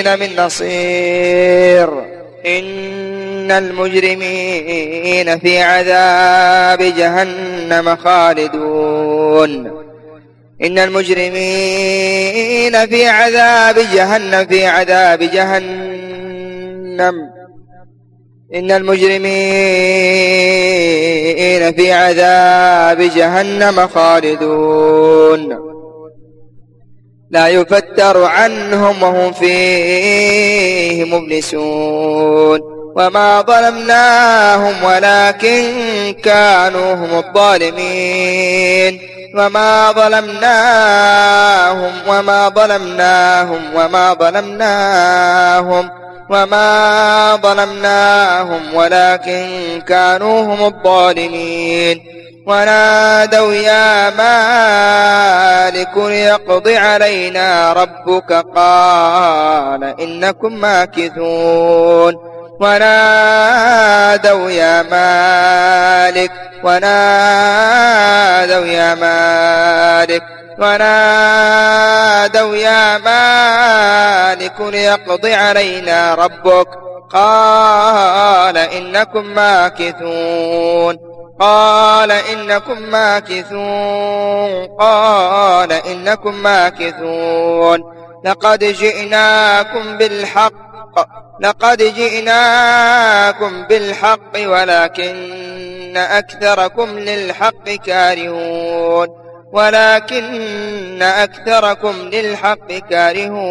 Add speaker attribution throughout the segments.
Speaker 1: للمجرمين من نصير. إن المجرمين في عذاب جهنم خالدون. إن المجرمين في عذاب جهنم في عذاب جهنم. إن المجرمين في عذاب جهنم خالدون. لا يفتر عنهم وهم فيه مبلسون. وما ظلمناهم ولكن كانوا هم الظالمين. وما ظلمناهم وما ظلمناهم وما ظلمناهم وما ظلمناهم ولكن كانوا هم الظالمين. ونادوا يا مالك ليقض علينا ربك. قال إنكم ماكثون. ونادوا يا مالك ونادوا يا مالك ونادوا يا مالك ليقض علينا ربك. قال إنكم ماكثون. قال إنكم ماكثون. قال إنكم ماكثون. لقد جئناكم بالحق. لقد جئناكم بالحق ولكن أكثركم للحق كارهون. ولكن أكثركم للحق كارهون.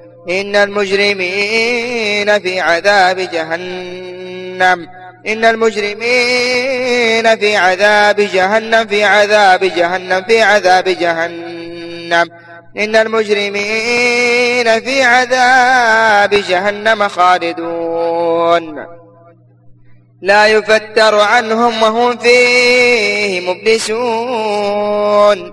Speaker 1: إن المجرمين في عذاب جهنم. إن المجرمين في عذاب جهنم في عذاب جهنم في عذاب جهنم. إن المجرمين في عذاب جهنم خالدون. لا يفتر عنهم وهم فيه مبلسون.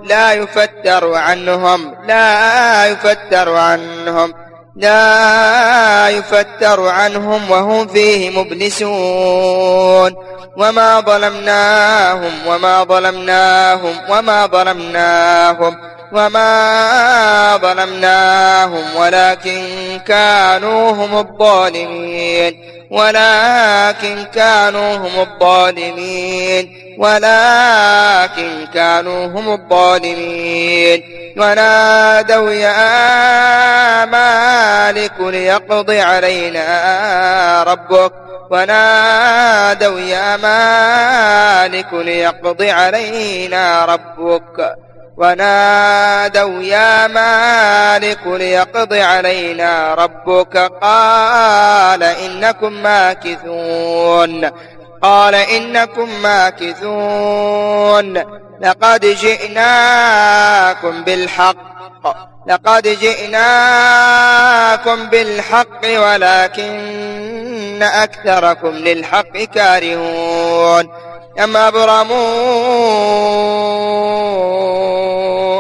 Speaker 1: لا يفتر عنهم لا يفتر عنهم. لا يفتر عنهم وهم فيه مبلسون. وما ظلمناهم وما ظلمناهم وما ظلمناهم وما ظلمناهم ولكن كانوا هم الظالمين. ولكن كانوا هم الظالمين. ولكن كانوا هم الظالمين. ونادوا يا مالك ليقض علينا ربك. ونادوا يا مالك ليقض علينا ربك. ونادوا يا مالك ليقض علينا ربك. قال إنكم ماكثون. قال إنكم ماكثون. لقد جئناكم بالحق. لقد جئناكم بالحق ولكن أكثركم للحق كارهون. أم أبرموا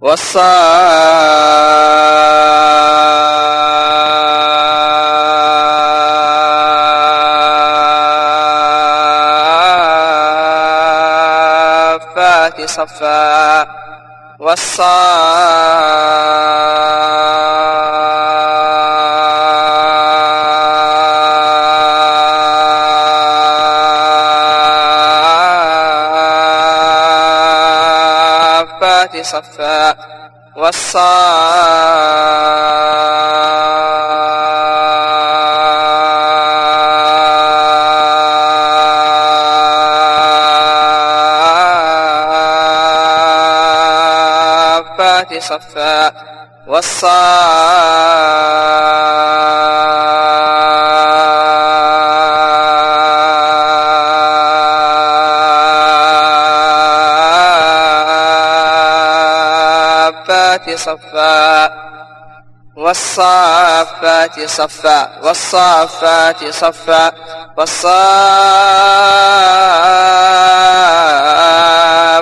Speaker 1: والصافات صفا والصافات صفا والصافات صفا والصافات صفا والصافات صفا والصافات صفا والصافات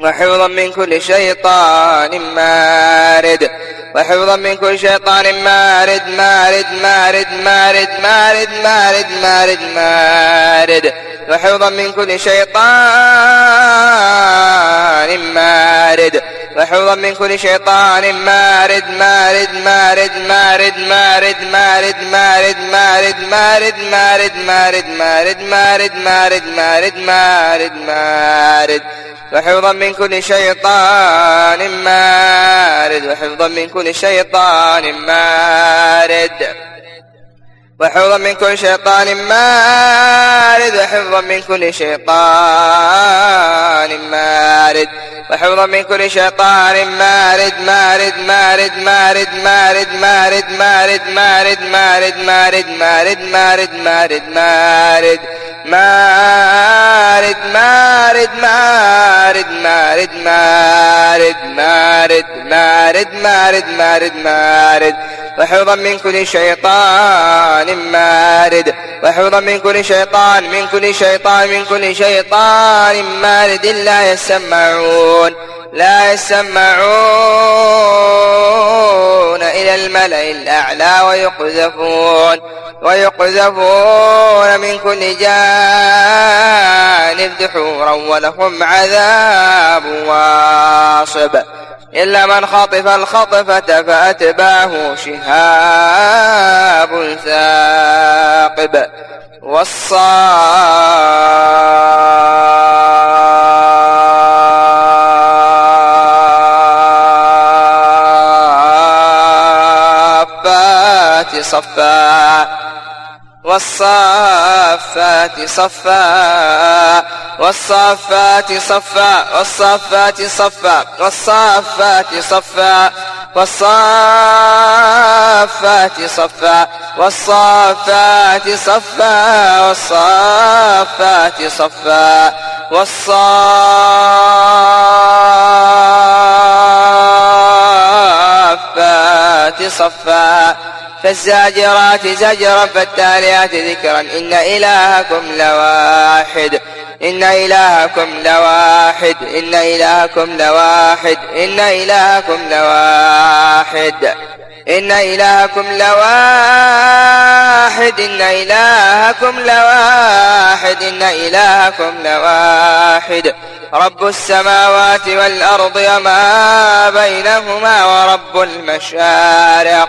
Speaker 1: وحفظا من كل شيطان مارد وحفظا من كل شيطان مارد مارد مارد مارد مارد مارد مارد مارد وحفظا من كل شيطان مارد وحفظا من كل شيطان مارد مارد مارد مارد مارد مارد مارد مارد مارد مارد مارد مارد مارد مارد مارد مارد مارد وحفظا من كل شيطان مارد وحفظا من كل شيطان مارد وحفظا من كل شيطان مارد وحفظا من كل شيطان مارد وحفظا من كل شيطان مارد مارد مارد مارد مارد مارد مارد مارد مارد مارد مارد مارد مارد مارد مارد مارد مارد مارد مارد مارد مارد مارد مارد مارد. وحفظا من كل شيطان مارد. وحفظا من كل شيطان من كل شيطان من كل شيطان مارد. لا يسمعون. لا يسمعون إلى الملأ الأعلى ويقذفون ويقذفون من كل جانب دحورا ولهم عذاب واصب. إلا من خطف الخطفة فأتباه شهاب ثاقب. والصافات صفا والصافات صفا والصافات صفا والصافات صفا والصافات صفا والصافات صفا والصافات صفا والصافات صفا والصافات صفا. فالزاجرات زجرا فالتاليات ذكرا إن إلهكم لواحد إن إلهكم لواحد إن إلهكم لواحد إن إلهكم لواحد إن إلهكم لواحد إن إلهكم لواحد إن إلهكم لواحد رب السماوات والأرض وما بينهما ورب المشارق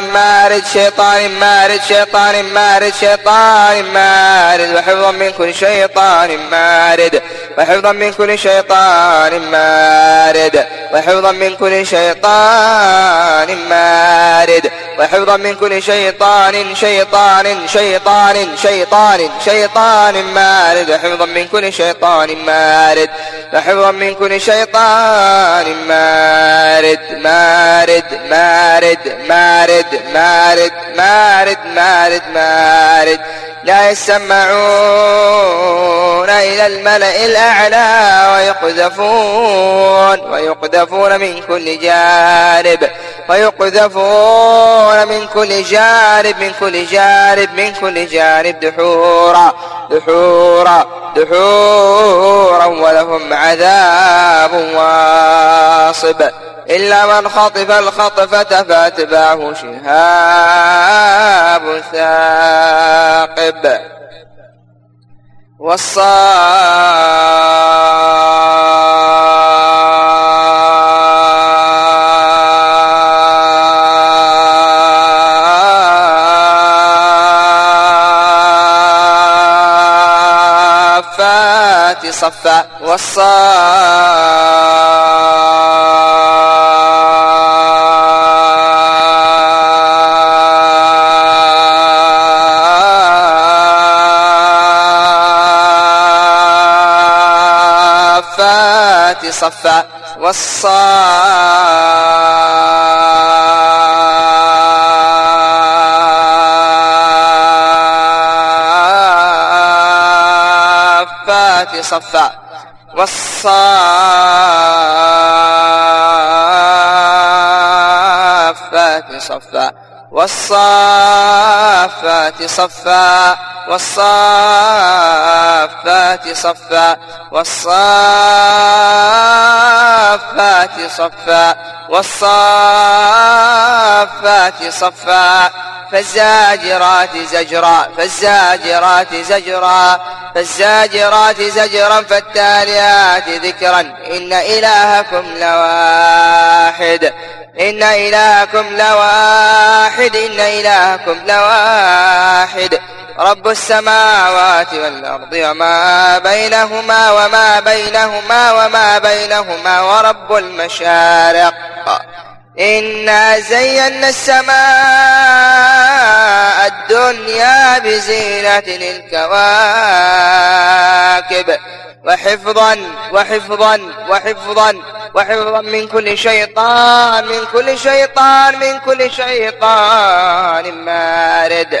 Speaker 1: مارد شيطان مارد شيطان مارد شيطان مارد. وحفظا من كل شيطان مارد. وحفظا من كل شيطان مارد. وحفظا من كل شيطان مارد. وحفظا من كل شيطان شيطان شيطان شيطان شيطان مارد. وحفظا من كل شيطان مارد. وحفظا من كل شيطان مارد. مارد. مارد مارد مارد مارد مارد مارد لا يسمعون إلى الملأ الأعلى ويقذفون ويقذفون من كل جانب ويقذفون من كل جانب من كل جانب من كل جانب دحورا دحورا دحورا ولهم عذاب واصب. إلا من خطف الخطفة فاتبعه شهاب ثاقب. والصافات صفا والصافات صفا والصافات صفا والصافات صفا والصافات صفا والصافات صفا والصافات صفا والصافات صفا. فالزاجرات زجرا فالزاجرات زجرا فالزاجرات زجرا فالتاليات ذكرا. إن إلهكم لواحد. إن إلهكم لواحد إن إلهكم لواحد. رب السماوات والأرض وما بينهما وما بينهما وما بينهما ورب المشارق. إنا زينا السماء الدنيا بزينة الكواكب وحفظا وحفظا وحفظا وحفظا من كل شيطان من كل شيطان من كل شيطان مارد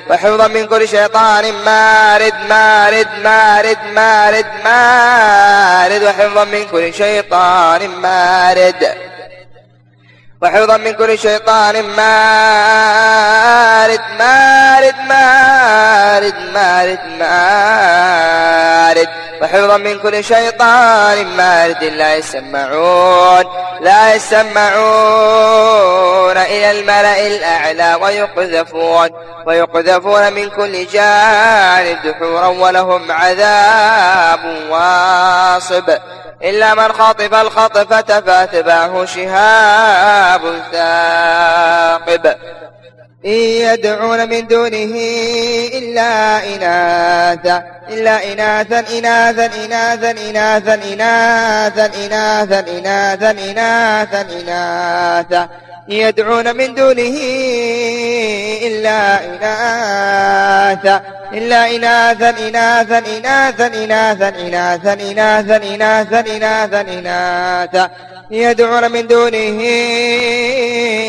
Speaker 1: وحفظا من كل شيطان. مارد مارد مارد مارد مارد. وحفظا من كل شيطان. مارد. وحفظا من كل شيطان. مارد مارد مارد مارد مارد. وحفظا من كل شيطان. مارد لا يسمعون لا يسمعون إلى الملأ الأعلى ويقذفون ويقذفون من كل جانب دحورا ولهم عذاب واصب. إلا من خطف الخطفة فاتبعه شهاب ثاقب إن يدعون من دونه إلا إناثا إلا إناثا إناثا إناثا إناثا إناثا إناثا إناثا إناثا إناثا. يدعون من دونه إلا إناثا إلا إناثا إناثا إناثا إناثا إناثا إناثا إناثا إناثا إناثا. يدعون من دونه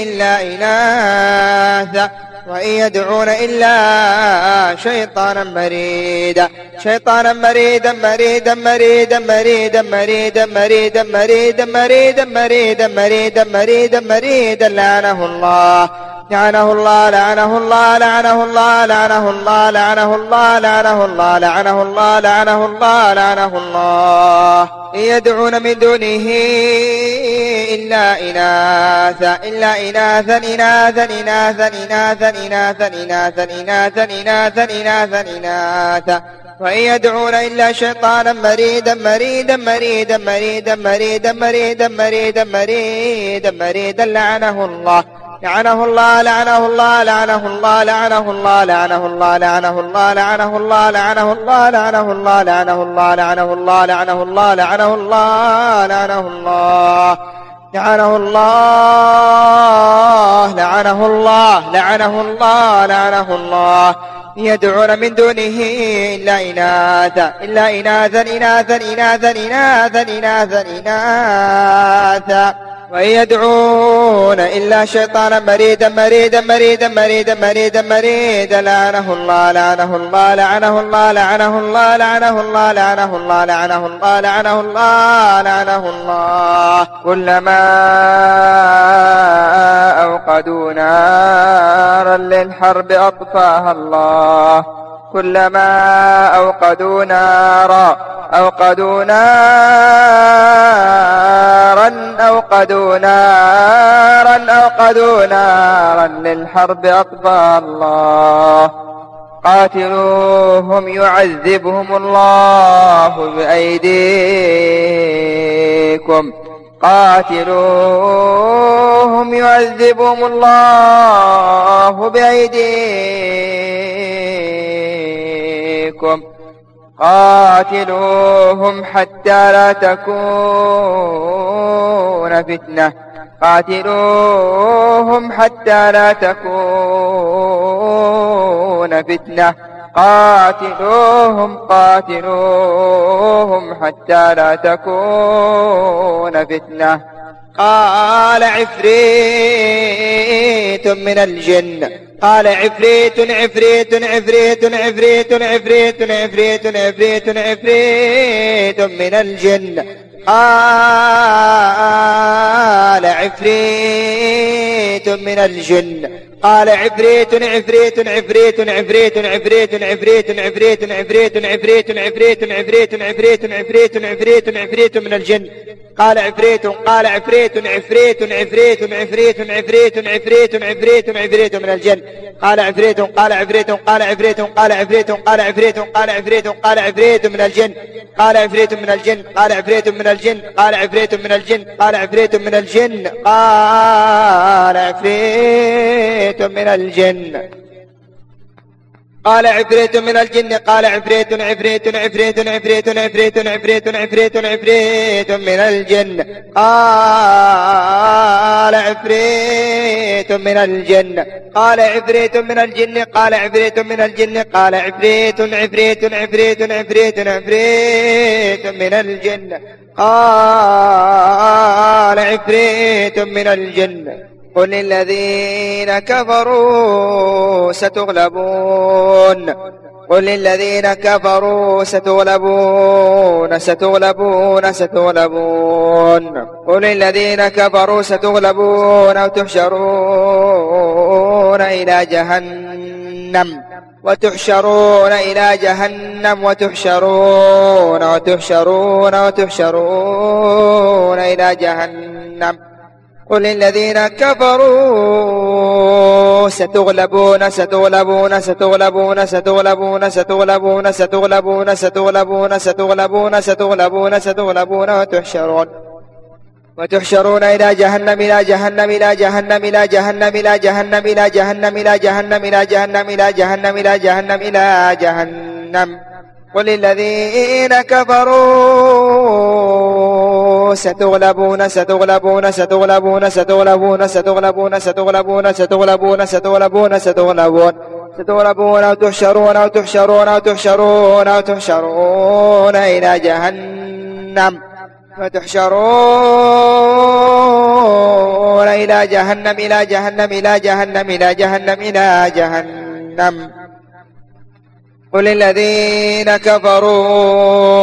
Speaker 1: إلا إناثا. وإن يدعون إلا شيطانا مريدا شيطانا مريدا مريدا مريدا مريدا مريدا مريدا مريدا مريدا مريدا مريدا مريدا مريدا لعنه الله لعنه الله لعنه الله لعنه الله لعنه الله لعنه الله لعنه الله لعنه الله لعنه الله لعنه الله. يدعون من دونه إلا إناثا إلا إناثا إناثا إناثا إناثا إناثا إناثا إناثا إناثا إناثا إناثا. وإن يدعون إلا شيطانا مريدا مريدا مريدا مريدا مريدا مريدا مريدا مريدا مريدا لعنه الله. لعنه الله لعنه الله لعنه الله لعنه الله لعنه الله لعنه الله لعنه الله لعنه الله لعنه الله لعنه الله لعنه الله لعنه الله لعنه الله لعنه الله لعنه الله لعنه الله لعنه الله لعنه الله يدعون من دونه إلا إناثا إلا إناثا إناثا إناثا إناثا إناثا إناثا وإن يدعون إلا شيطانا مريدا مريدا مريدا مريدا مريدا مريدا. لعنه الله لعنه الله لعنه الله لعنه الله لعنه الله لعنه الله لعنه الله لعنه الله لعنه الله. كلما أوقدوا نارا للحرب أطفاها الله. كلما أوقدوا نارا أوقدوا نارا أوقدوا نارا أوقدوا نارا للحرب أطفى الله. قاتلوهم يعذبهم الله بأيديكم. قاتلوهم يعذبهم الله بأيديكم. قاتلوهم حتى لا تكون فتنة. قاتلوهم حتى لا تكون فتنة. قاتلوهم قاتلوهم حتى لا تكون فتنة. قال عفريت من الجن. قال عفريت عفريت عفريت عفريت عفريت عفريت عفريت عفريت من الجن. قال عفريت من الجن. قال عفريت عفريت عفريت عفريت عفريت عفريت عفريت عفريت عفريت عفريت عفريت عفريت عفريت عفريت عفريت من الجن قال عفريت قال عفريت عفريت عفريت عفريت عفريت عفريت عفريت عفريت من الجن قال عفريت قال عفريت قال عفريت قال عفريت قال عفريت قال عفريت قال عفريت من الجن قال عفريت من الجن قال عفريت من الجن قال عفريت من الجن قال عفريت من الجن قال عفريت من الجن. قال عفريت من الجن قال عفريت عفريت عفريت عفريت عفريت عفريت عفريت عفريت من الجن. قال عفريت من الجن. قال عفريت من الجن قال عفريت من الجن. قال عفريت عفريت عفريت عفريت عفريت من الجن. قال عفريت من الجن. قل للذين كفروا ستغلبون. قل للذين كفروا ستغلبون ستغلبون ستغلبون. قل للذين كفروا ستغلبون أو تحشرون إلى جهنم وتحشرون إلى جهنم وتحشرون وتحشرون وتحشرون إلى جهنم. قل للذين كفروا ستغلبون ستغلبون ستغلبون ستغلبون ستغلبون ستغلبون ستغلبون ستغلبون ستغلبون ستغلبون وتحشرون وتحشرون إلى جهنم إلى جهنم إلى جهنم إلى جهنم إلى جهنم إلى جهنم إلى جهنم إلى جهنم إلى جهنم إلى جهنم إلى جهنم قل الذين كفروا ستغلبون ستغلبون ستغلبون ستغلبون ستغلبون ستغلبون ستغلبون ستغلبون ستغلبون. ستغلبون أو تحشرون أو تحشرون أو تحشرون أو تحشرون إلى جهنم. فتحشرون إلى جهنم إلى جهنم إلى جهنم إلى جهنم إلى جهنم قل الذين كفروا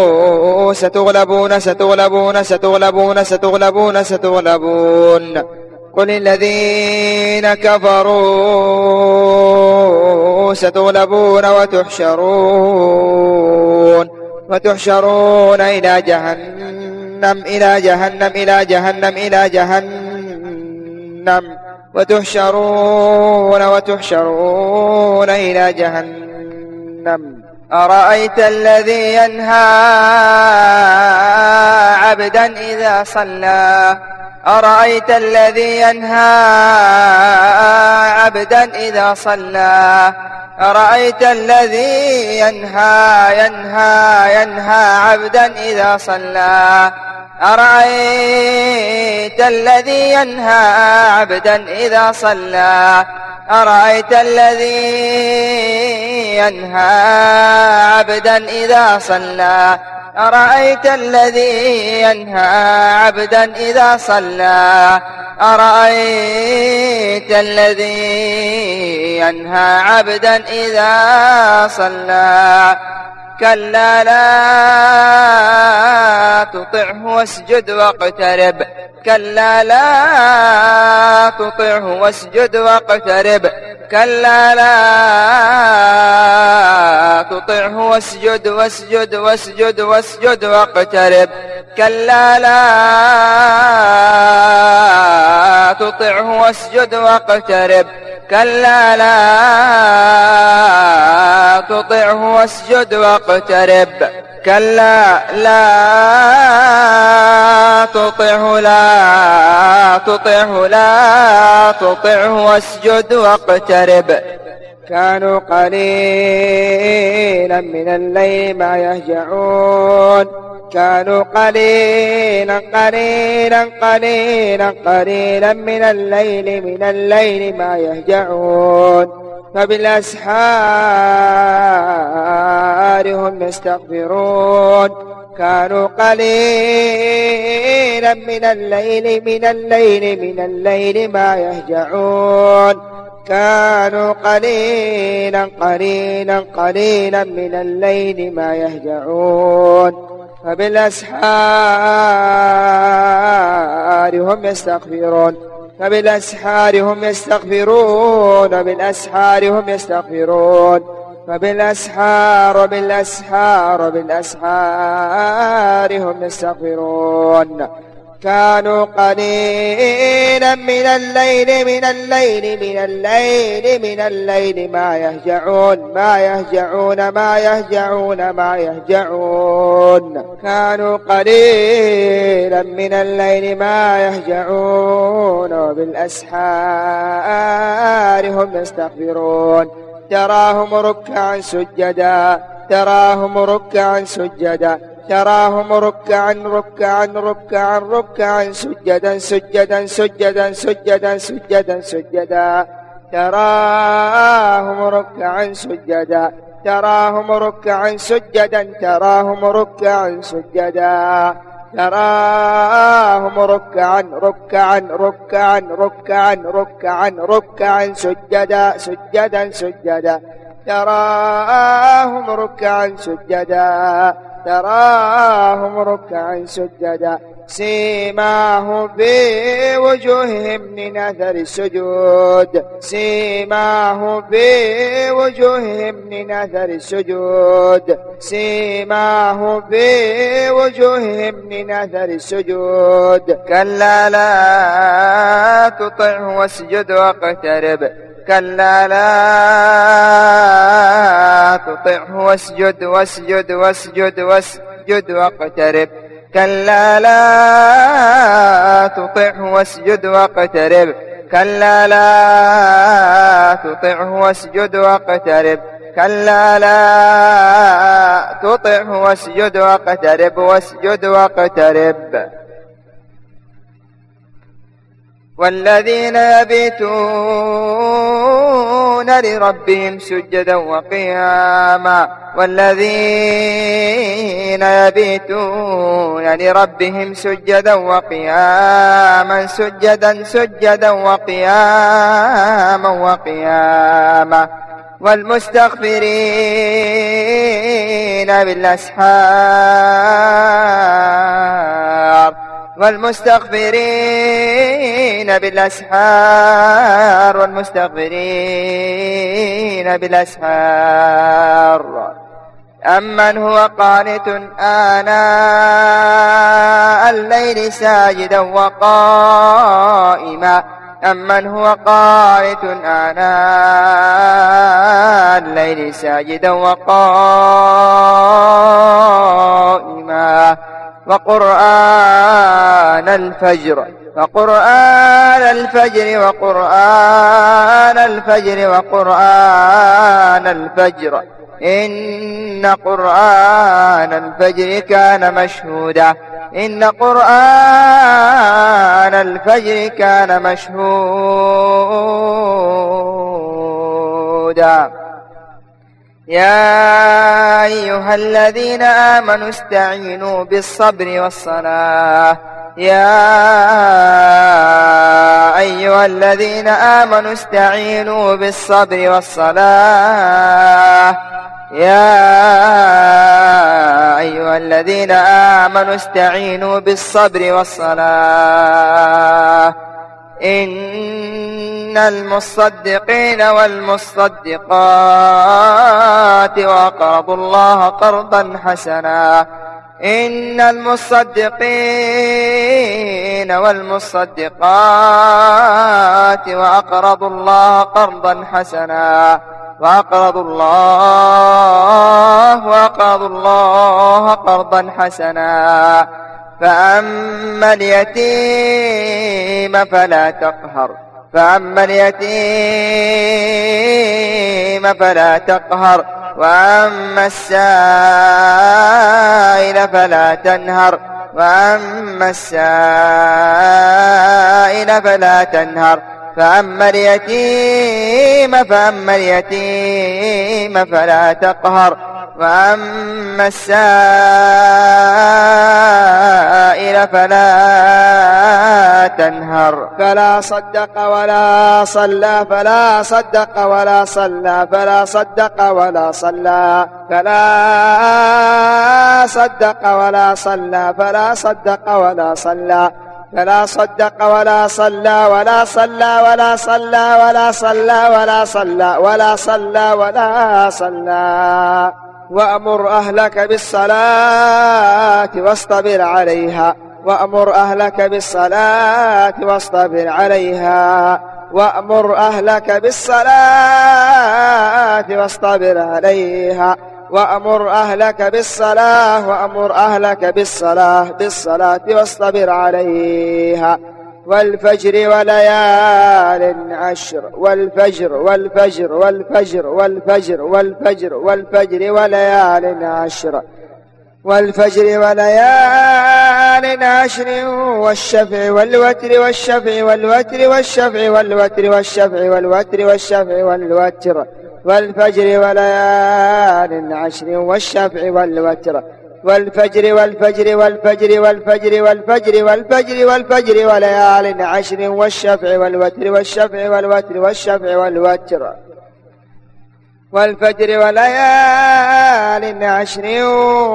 Speaker 1: ستغلبون ستغلبون ستغلبون ستغلبون ستغلبون قل الذين كفروا ستغلبون وتحشرون وتحشرون إلى جهنم إلى جهنم إلى جهنم إلى جهنم وتحشرون وتحشرون إلى جهنم جهنم. أرأيت الذي ينهى عبدا إذا صلى؟ أرأيت الذي ينهى عبدا إذا صلى؟ أرأيت الذي ينهى ينهى ينهى عبدا إذا صلى؟ أرأيت الذي ينهى عبدا إذا صلى؟ أرأيت الذي ينهى عبدا إذا صلى؟ أرأيت الذي ينهى عبدا إذا صلى؟ أرأيت الذي ينهى عبدا إذا صلى؟ كلا لا تطعه واسجد واقترب. كلا لا تطعه واسجد واقترب. كلا لا تطعه واسجد واسجد واسجد واسجد واقترب. كلا لا تطعه واسجد واقترب. كلا لا تطعه واسجد واقترب. كلا لا تطعه لا تطعه لا تطعه واسجد واقترب. كانوا قليلا من الليل ما يهجعون. كانوا قليلا قليلا قليلا قليلا من الليل من الليل ما يهجعون. فبالأسحار هم يستغفرون. كانوا قليلا من الليل من الليل من الليل ما يهجعون. كانوا قليلا قليلا قليلا من الليل ما يهجعون. فبالأسحار هم يستغفرون. فبالأسحار هم يستغفرون. بالأسحار هم يستغفرون. فبالأسحار بالأسحار بالأسحار هم يستغفرون. كانوا قليلا من الليل من الليل من الليل من الليل. ما يهجعون ما يهجعون ما يهجعون ما يهجعون. كانوا قليلا من الليل ما يهجعون. وبالأسحار هم يستغفرون. تراهم ركعا سجدا تراهم ركعا سجدا. تراهم ركعا ركعا ركعا ركعا سجدا سجدا سجدا سجدا سجدا سجدا. تراهم ركعا سجدا. تراهم ركعا سجدا. تراهم ركعا سجدا. تراهم ركعا ركعا ركعا ركعا ركعا ركعا سجدا سجدا سجدا. تراهم ركعا سجدا. تراهم ركعا سجدا سيماهم في وجوههم من أثر السجود. سيماهم في وجوههم من أثر السجود. سيماهم في وجوههم من أثر السجود. كلا لا تطعه واسجد واقترب. كلا لا تطعه واسجد واسجد واسجد واسجد واقترب. كلا لا تطعه واسجد واقترب. كلا لا تطعه واسجد واقترب. كلا لا تطعه واسجد واقترب. واسجد واقترب. والذين يبيتون لربهم سجدا وقياما والذين يبيتون لربهم سجدا وقياما سجدا سجدا وقياما وقياما والمستغفرين بالأسحار والمستغفرين بالأسحار والمستغفرين بالأسحار. أمن هو قانت آناء الليل ساجدا وقائما. أمن هو قانت آناء الليل ساجدا وقائما. وقرآن الفجر وقرآن الفجر وقرآن الفجر وقرآن الفجر. إن قرآن الفجر كان مشهودا. إن قرآن الفجر كان مشهودا. يا أيها الذين آمنوا استعينوا بالصبر والصلاة. يا أيها الذين آمنوا استعينوا بالصبر والصلاة. يا أيها الذين آمنوا استعينوا بالصبر والصلاة. إن المصدقين والمصدقات وأقرضوا الله قرضا حسنا. إن المصدقين والمصدقات وأقرضوا الله قرضا حسنا. وأقرضوا الله وأقرضوا الله قرضا حسنا. فأما اليتيم فلا تقهر. فأما اليتيم فلا تقهر وأما السائل فلا تنهر وأما السائل فلا تنهر. فأما اليتيم فأما اليتيم فلا تقهر وأما السائل فلا تنهر.
Speaker 2: فلا صدق ولا صلى فلا صدق ولا صلى فلا صدق ولا صلى فلا صدق ولا صلى فلا صدق ولا صلى. فلا صدق ولا صلى ولا صلى ولا صلى ولا صلى ولا صلى ولا صلى ولا صلى. وأمر أهلك بالصلاة واصطبر عليها. وأمر أهلك بالصلاة واصطبر عليها. وأمر أهلك بالصلاة واصطبر عليها. وأمر أهلك بالصلاة وأمر أهلك بالصلاة بالصلاة واصطبر عليها. والفجر وليال عشر والفجر والفجر والفجر والفجر والفجر والفجر وليال عشر. والفجر وليال عشر والشفع والوتر والشفع والوتر والشفع والوتر والشفع والوتر والشفع والوتر والفجر وليال عشر والشفع والوتر والفجر والفجر والفجر والفجر والفجر والفجر والفجر وليال عشر والشفع والوتر والشفع والوتر والشفع والوتر والفجر وليال عشر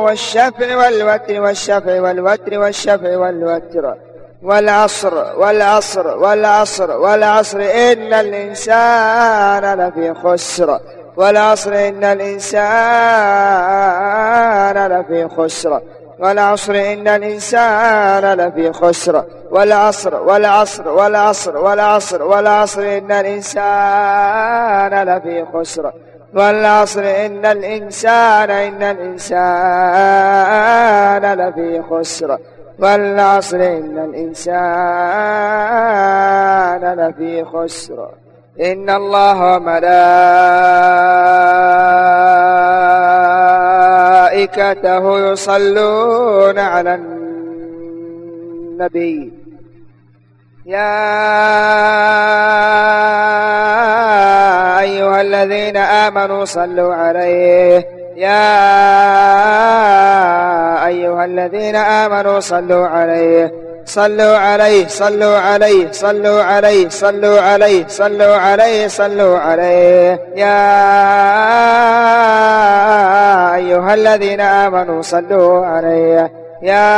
Speaker 2: والشفع والوتر والشفع والوتر والشفع والوتر والعصر والعصر والعصر والعصر إن الإنسان لفي خسر والعصر إن الإنسان لفي خسر والعصر إن الإنسان لفي خسر والعصر والعصر والعصر والعصر والعصر إن الإنسان لفي خسر والعصر إن الإنسان إن الإنسان لفي خسر والعصر إن الإنسان لفي خسر إن الله وملائكته يصلون على النبي. يا أيها الذين آمنوا صلوا عليه. يا أيها الذين آمنوا صلوا عليه. صلوا عليه صلوا عليه صلوا عليه صلوا عليه صلوا عليه صلوا عليه. يا أيها الذين آمنوا صلوا عليه. يا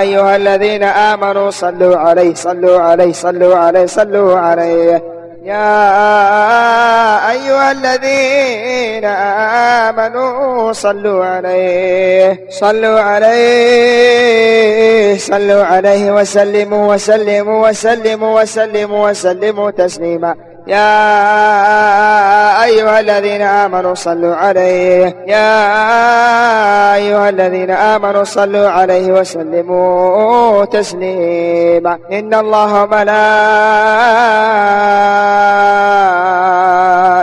Speaker 2: أيها الذين آمنوا صلوا عليه صلوا عليه صلوا عليه صلوا عليه. يا أيها الذين آمنوا صلوا عليه صلوا عليه صلوا عليه وسلموا وسلموا وسلموا وسلموا وسلموا تسليما. يا أيها الذين آمنوا صلوا عليه يا أيها الذين آمنوا صلوا عليه وسلموا تسليما. إن الله ملائكته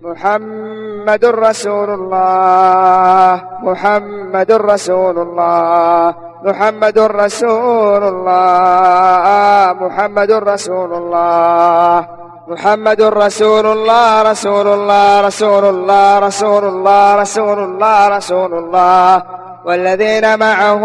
Speaker 2: محمد رسول الله محمد رسول الله محمد رسول الله محمد رسول الله محمد رسول الله رسول الله رسول الله رسول الله رسول الله رسول الله والذين معه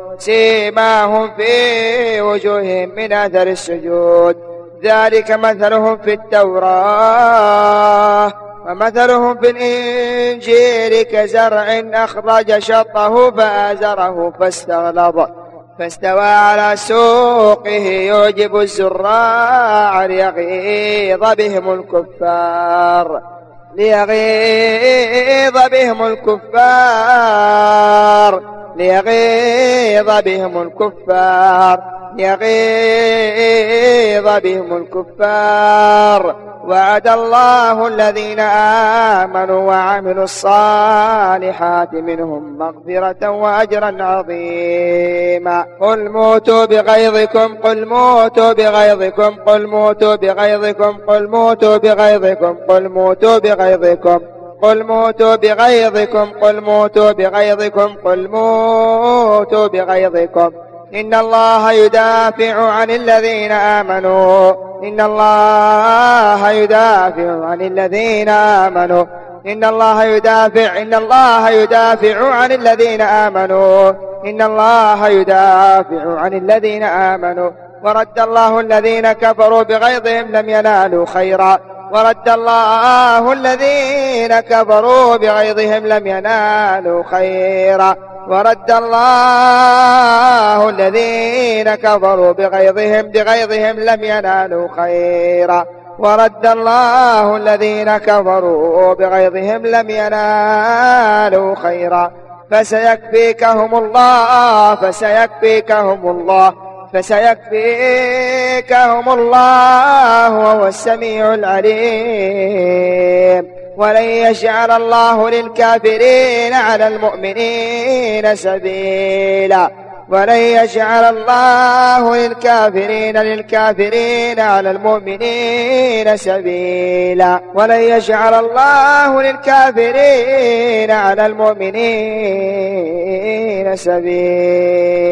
Speaker 2: سيماهم في وجوههم من أثر السجود. ذلك مثلهم في التوراة ومثلهم في الإنجيل كزرع أخرج شطه فآزره فاستغلظ. فاستوى على سوقه يعجب الزراع ليغيظ بهم الكفار. ليغيظ بهم الكفار. ليغيظ بهم الكفار ليغيظ بهم الكفار. وعد الله الذين آمنوا وعملوا الصالحات منهم مغفرة وأجرا عظيما. قل موتوا بغيظكم قل موتوا بغيظكم قل موتوا بغيظكم قل موتوا بغيظكم قل موتوا بغيظكم. قل موتوا بغيظكم قل موتوا بغيظكم قل موتوا بغيظكم. إن الله يدافع عن الذين آمنوا. إن الله يدافع عن الذين آمنوا. إن الله يدافع إن الله يدافع عن الذين آمنوا. إن الله يدافع عن الذين آمنوا. ورد الله الذين كفروا بغيظهم لم ينالوا خيرا. ورد الله الذين كفروا بغيظهم لم ينالوا خيرا. ورد الله الذين كفروا بغيظهم بغيظهم لم ينالوا خيرا. ورد الله الذين كفروا بغيظهم لم ينالوا خيرا. فسيكفيكهم الله فسيكفيكهم الله. فسيكفيكهم الله وهو السميع العليم. ولن يجعل الله للكافرين على المؤمنين سبيلا. ولن يجعل الله للكافرين للكافرين على المؤمنين سبيلا. ولن يجعل الله للكافرين على المؤمنين سبيلا.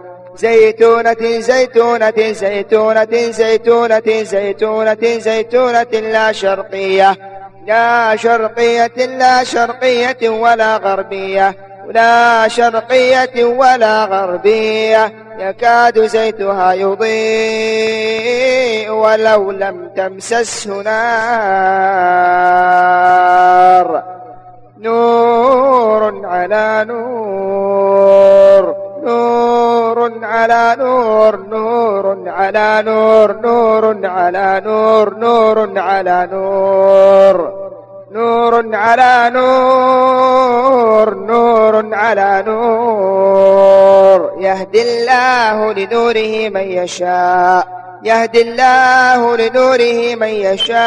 Speaker 2: زيتونة زيتونة زيتونة زيتونة زيتونة زيتونة لا شرقية. لا شرقية لا شرقية ولا غربية. لا شرقية ولا غربية. يكاد زيتها يضيء ولو لم تمسسه نار. نور على نور. نور على نور نور على نور نور على نور نور على نور. نور على نور نور على نور. يهدي الله لنوره من يشاء. يهدي الله لنوره من يشاء.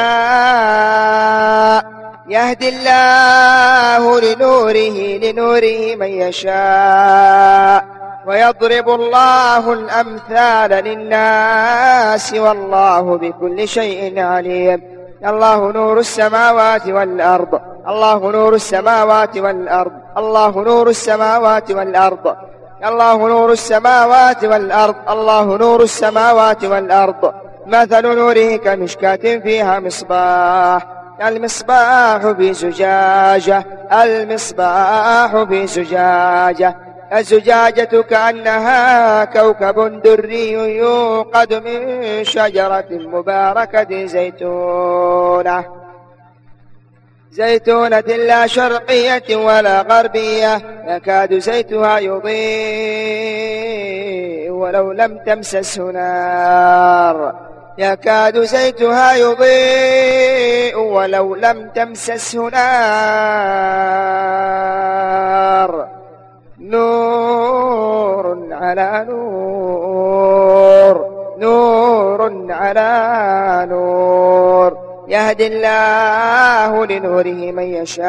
Speaker 2: يهدي الله لنوره لنوره من يشاء. ويضرب الله الأمثال للناس والله بكل شيء عليم. الله نور السماوات والأرض. الله نور السماوات والأرض. الله نور السماوات والأرض. الله نور السماوات والأرض. الله نور السماوات والأرض. مثل نوره كمشكاة فيها مصباح. المصباح في زجاجة المصباح في زجاجة الزجاجة كأنها كوكب دري يوقد من شجرة مباركة زيتونة. زيتونة لا شرقية ولا غربية يكاد زيتها يضيء ولو لم تمسسه نار يكاد زيتها يضيء ولو لم تمسسه نار نور على نور نور على نور. يهدي الله لنوره من يشاء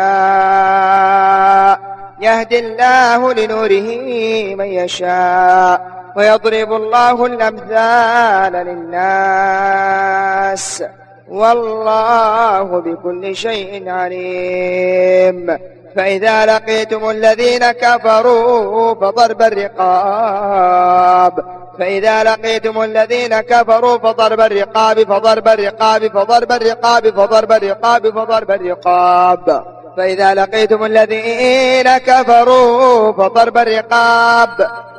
Speaker 2: يهدي الله لنوره من يشاء. ويضرب الله الأمثال للناس. والله بكل شيء عليم. فإذا لقيتم الذين كفروا فضرب الرقاب. فإذا لقيتم الذين كفروا فضرب الرقاب فضرب الرقاب فضرب الرقاب فضرب الرقاب فضرب الرقاب. فإذا لقيتم الذين كفروا فضرب الرقاب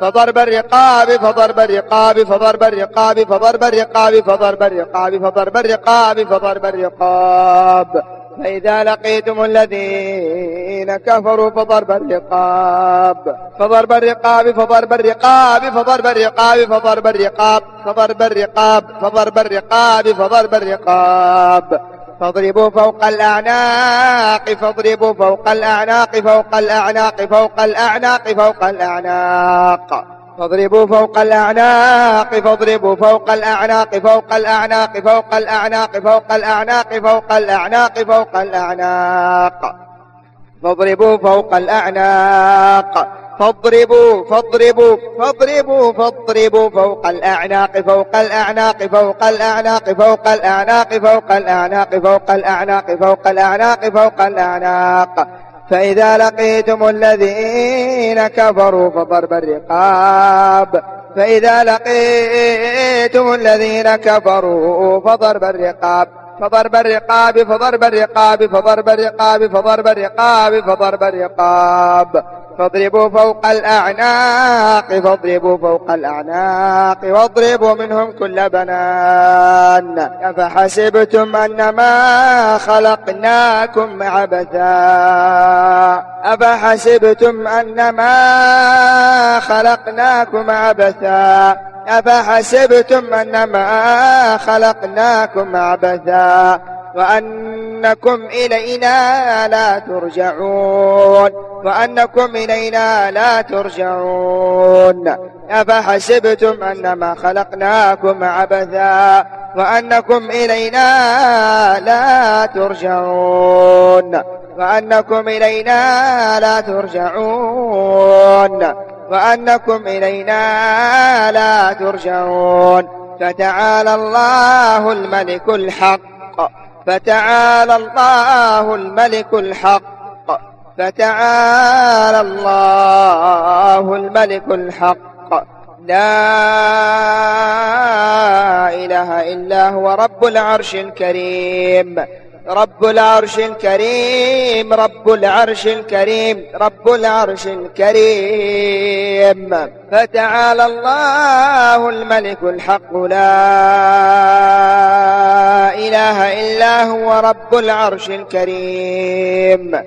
Speaker 2: فضرب الرقاب فضرب الرقاب فضرب الرقاب فضرب الرقاب فضرب الرقاب فضرب الرقاب فضرب الرقاب فإذا لقيتم الذين كفروا فضرب الرقاب فضرب الرقاب فضرب الرقاب فضرب الرقاب فضرب الرقاب فضرب الرقاب فضرب الرقاب فضرب الرقاب فاضربوا فوق الأعناق فاضربوا فوق الأعناق فوق الأعناق فوق الأعناق فوق الأعناق فاضربوا فوق الأعناق فاضربوا فوق الأعناق فوق الأعناق فوق الأعناق فوق الأعناق فوق الأعناق فوق الأعناق فاضربوا فوق الأعناق فاضربوا فاضربوا فاضربوا فاضربوا فوق الأعناق فوق الأعناق فوق الأعناق فوق الأعناق فوق الأعناق فوق الأعناق فوق الأعناق فوق الأعناق. فإذا لقيتم الذين كفروا فضرب الرقاب. فإذا لقيتم الذين كفروا فضرب الرقاب. فضرب الرقاب فضرب الرقاب فضرب الرقاب فضرب الرقاب فضرب الرقاب. فاضربوا فوق الأعناق فاضربوا فوق الأعناق واضربوا منهم كل بنان. أفحسبتم أنما خلقناكم عبثا؟ أفحسبتم أنما خلقناكم عبثا؟ أفحسبتم أنما خلقناكم عبثا؟ وأنكم إلينا لا ترجعون. وأنكم إلينا لا ترجعون. أفحسبتم أنما خلقناكم عبثا وأنكم إلينا لا ترجعون. وأنكم إلينا لا ترجعون. وأنكم إلينا لا ترجعون. فتعالى الله الملك الحق. فتعالى الله الملك الحق. فتعالى الله الملك الحق. لا إله إلا هو رب العرش الكريم. رب العرش الكريم رب العرش الكريم رب العرش الكريم. فتعالى الله الملك الحق. لا إله إلا هو رب العرش الكريم.